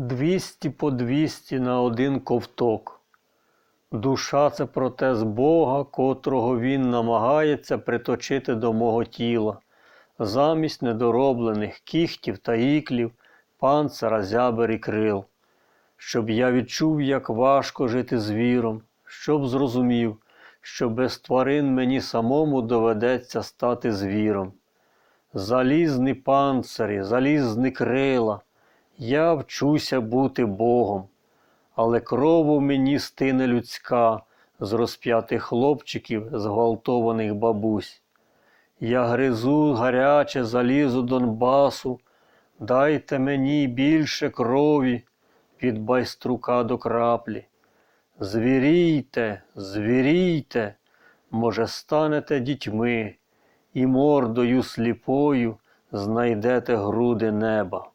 Двісті по двісті на один ковток. Душа це протез Бога, котрого він намагається приточити до мого тіла, замість недороблених кіхтів та іклів, панцира, зябер і крил, щоб я відчув, як важко жити з віром, щоб зрозумів, що без тварин мені самому доведеться стати звіром. Залізні панцирі, залізні крила, я вчуся бути Богом, але кров у мені стине людська з розп'ятих хлопчиків, зґвалтованих бабусь. Я гризу гаряче залізо Донбасу, дайте мені більше крові від байструка до краплі. Звірійте, звірійте, може, станете дітьми, і мордою сліпою знайдете груди неба.